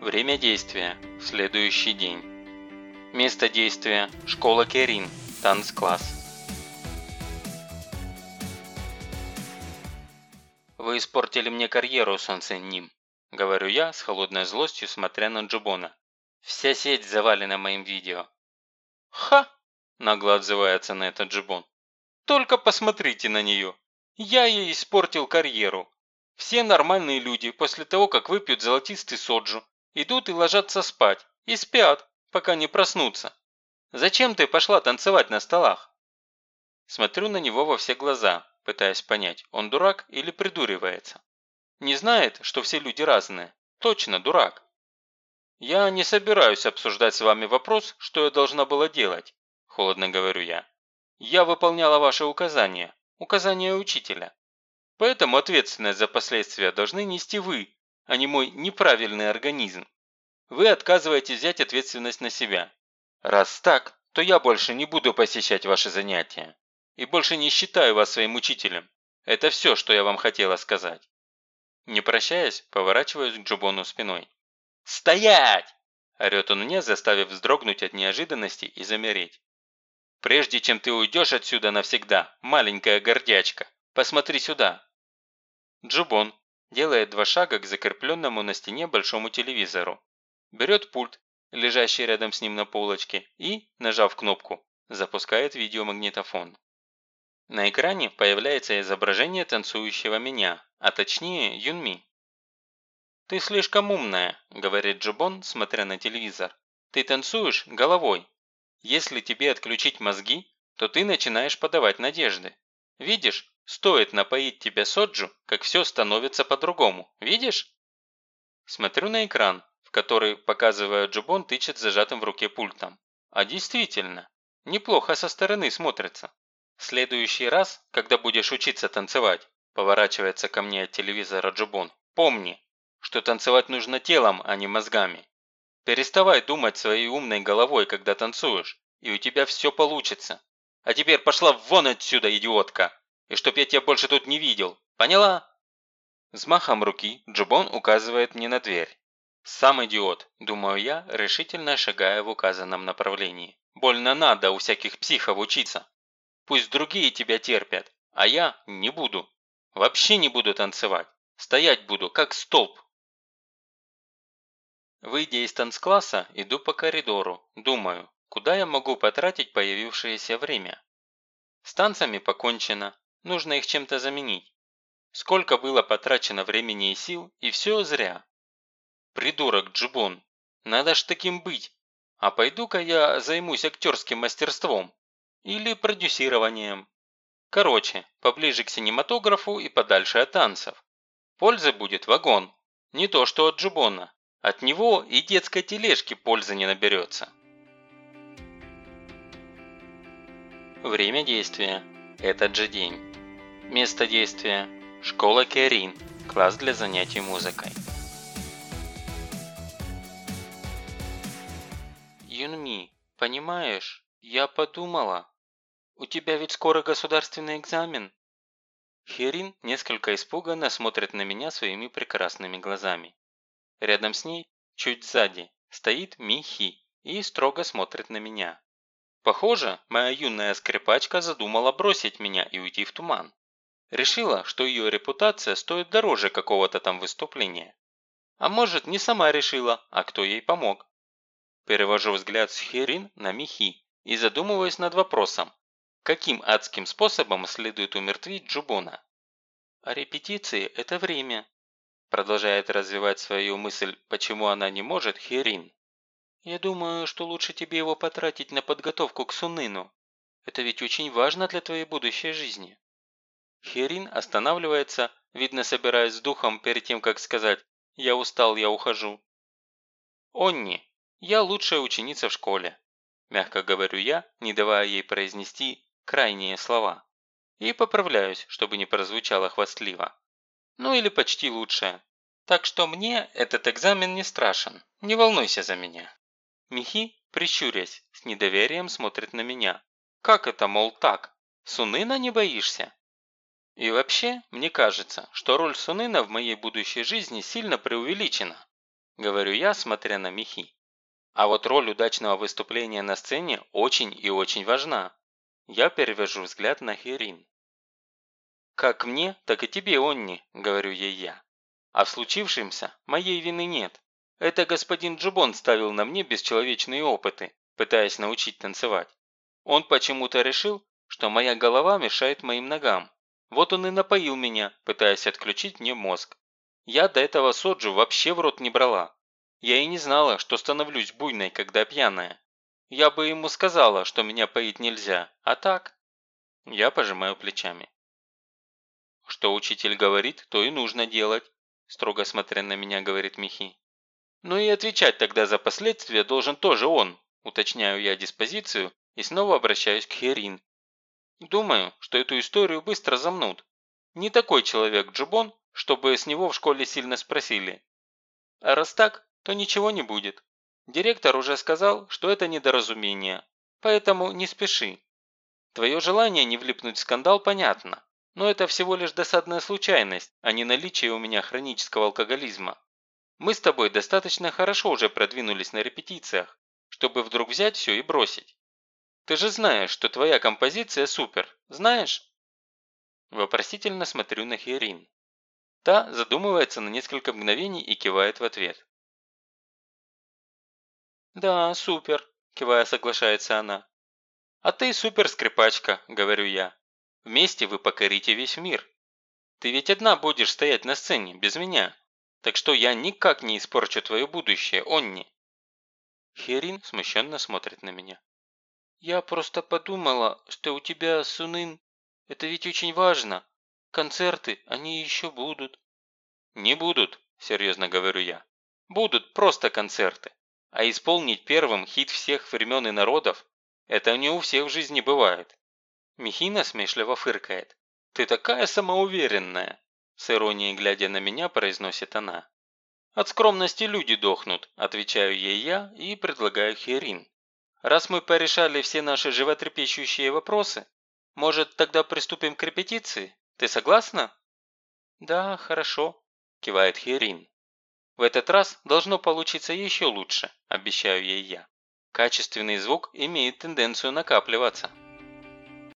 Время действия – следующий день. Место действия – школа Керин, танцкласс. «Вы испортили мне карьеру, Солнце Ним», – говорю я с холодной злостью, смотря на Джубона. «Вся сеть завалена моим видео». «Ха!» – нагло отзывается на это Джубон. «Только посмотрите на нее. Я ей испортил карьеру. Все нормальные люди после того, как выпьют золотистый соджу, Идут и ложатся спать. И спят, пока не проснутся. Зачем ты пошла танцевать на столах? Смотрю на него во все глаза, пытаясь понять, он дурак или придуривается. Не знает, что все люди разные. Точно дурак. Я не собираюсь обсуждать с вами вопрос, что я должна была делать, холодно говорю я. Я выполняла ваши указания, указания учителя. Поэтому ответственность за последствия должны нести вы, а не мой неправильный организм. Вы отказываетесь взять ответственность на себя. Раз так, то я больше не буду посещать ваши занятия. И больше не считаю вас своим учителем. Это все, что я вам хотела сказать. Не прощаясь, поворачиваюсь к Джубону спиной. «Стоять!» – орет он мне, заставив вздрогнуть от неожиданности и замереть. «Прежде чем ты уйдешь отсюда навсегда, маленькая гордячка, посмотри сюда!» Джубон, делает два шага к закрепленному на стене большому телевизору, берет пульт, лежащий рядом с ним на полочке, и, нажав кнопку, запускает видеомагнитофон. На экране появляется изображение танцующего меня, а точнее Юнми. «Ты слишком умная», – говорит Джубон, смотря на телевизор. «Ты танцуешь головой. Если тебе отключить мозги, то ты начинаешь подавать надежды. Видишь, Стоит напоить тебя соджу, как все становится по-другому. Видишь? Смотрю на экран, в который, показывая Джубон, тычет зажатым в руке пультом. А действительно, неплохо со стороны смотрится. В следующий раз, когда будешь учиться танцевать, поворачивается ко мне от телевизора Джубон, помни, что танцевать нужно телом, а не мозгами. Переставай думать своей умной головой, когда танцуешь, и у тебя все получится. А теперь пошла вон отсюда, идиотка! И чтоб я тебя больше тут не видел. Поняла?» Взмахом руки Джубон указывает мне на дверь. «Сам идиот», – думаю я, решительно шагая в указанном направлении. «Больно надо у всяких психов учиться. Пусть другие тебя терпят, а я не буду. Вообще не буду танцевать. Стоять буду, как столб». Выйдя из танцкласса, иду по коридору, думаю, куда я могу потратить появившееся время. С танцами покончено, Нужно их чем-то заменить. Сколько было потрачено времени и сил, и все зря. Придурок Джибон. Надо ж таким быть. А пойду-ка я займусь актерским мастерством. Или продюсированием. Короче, поближе к синематографу и подальше от танцев. Пользы будет вагон. Не то что от Джубона. От него и детской тележки пользы не наберется. Время действия. Этот же день. Место действия – школа Керин, класс для занятий музыкой. Юнми, понимаешь, я подумала. У тебя ведь скоро государственный экзамен. Херин несколько испуганно смотрит на меня своими прекрасными глазами. Рядом с ней, чуть сзади, стоит Михи и строго смотрит на меня. Похоже, моя юная скрипачка задумала бросить меня и уйти в туман. Решила, что ее репутация стоит дороже какого-то там выступления. А может, не сама решила, а кто ей помог. Перевожу взгляд с Херин на Михи и задумываюсь над вопросом, каким адским способом следует умертвить Джубона. А репетиции – это время. Продолжает развивать свою мысль, почему она не может, Херин. Я думаю, что лучше тебе его потратить на подготовку к Суныну. Это ведь очень важно для твоей будущей жизни. Херин останавливается, видно собираясь с духом перед тем, как сказать «я устал, я ухожу». «Онни, я лучшая ученица в школе», – мягко говорю я, не давая ей произнести крайние слова. И поправляюсь, чтобы не прозвучало хвастливо. Ну или почти лучшая. Так что мне этот экзамен не страшен, не волнуйся за меня. Михи, прищурясь, с недоверием смотрит на меня. Как это, мол, так? Сунына не боишься? И вообще, мне кажется, что роль Сунына в моей будущей жизни сильно преувеличена. говорю я, смотря на Михи. А вот роль удачного выступления на сцене очень и очень важна. Я перевожу взгляд на Херин. «Как мне, так и тебе, Онни», – говорю ей я. «А в случившемся моей вины нет. Это господин Джубон ставил на мне бесчеловечные опыты, пытаясь научить танцевать. Он почему-то решил, что моя голова мешает моим ногам. Вот он и напоил меня, пытаясь отключить мне мозг. Я до этого соджу вообще в рот не брала. Я и не знала, что становлюсь буйной, когда пьяная. Я бы ему сказала, что меня поить нельзя, а так? Я пожимаю плечами. Что учитель говорит, то и нужно делать, строго смотря на меня, говорит Михи. Ну и отвечать тогда за последствия должен тоже он, уточняю я диспозицию и снова обращаюсь к Херин. Думаю, что эту историю быстро замнут. Не такой человек Джубон, чтобы с него в школе сильно спросили. А раз так, то ничего не будет. Директор уже сказал, что это недоразумение, поэтому не спеши. Твое желание не влипнуть в скандал понятно, но это всего лишь досадная случайность, а не наличие у меня хронического алкоголизма. Мы с тобой достаточно хорошо уже продвинулись на репетициях, чтобы вдруг взять все и бросить. Ты же знаешь, что твоя композиция супер, знаешь? Вопросительно смотрю на Херин. Та задумывается на несколько мгновений и кивает в ответ. «Да, супер», – кивая соглашается она. «А ты супер-скрипачка», – говорю я. «Вместе вы покорите весь мир. Ты ведь одна будешь стоять на сцене, без меня. Так что я никак не испорчу твое будущее, Онни». Херин смущенно смотрит на меня. «Я просто подумала, что у тебя, Сунын, это ведь очень важно. Концерты, они еще будут». «Не будут», – серьезно говорю я. «Будут просто концерты. А исполнить первым хит всех времен и народов – это не у всех в жизни бывает. Михина смешливо фыркает. «Ты такая самоуверенная!» С иронией глядя на меня, произносит она. «От скромности люди дохнут», – отвечаю ей я и предлагаю Херин. «Раз мы порешали все наши животрепещущие вопросы, может, тогда приступим к репетиции? Ты согласна?» «Да, хорошо», – кивает Херин. В этот раз должно получиться еще лучше, обещаю ей я. Качественный звук имеет тенденцию накапливаться.